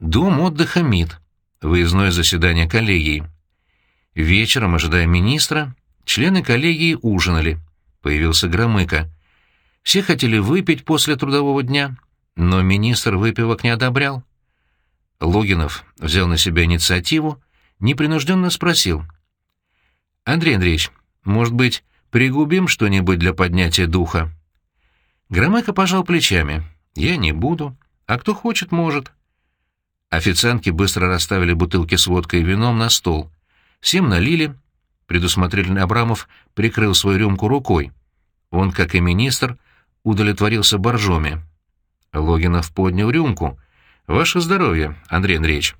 Дом отдыха МИД. Выездное заседание коллегии. Вечером, ожидая министра, члены коллегии ужинали. Появился Громыко. Все хотели выпить после трудового дня, но министр выпивок не одобрял. Логинов взял на себя инициативу, непринужденно спросил. «Андрей Андреевич, может быть, пригубим что-нибудь для поднятия духа?» Громыко пожал плечами. «Я не буду. А кто хочет, может». Официантки быстро расставили бутылки с водкой и вином на стол. Всем налили. Предусмотрительный Абрамов прикрыл свою рюмку рукой. Он, как и министр, удовлетворился боржоми. Логинов поднял рюмку. «Ваше здоровье, Андрей Андреевич».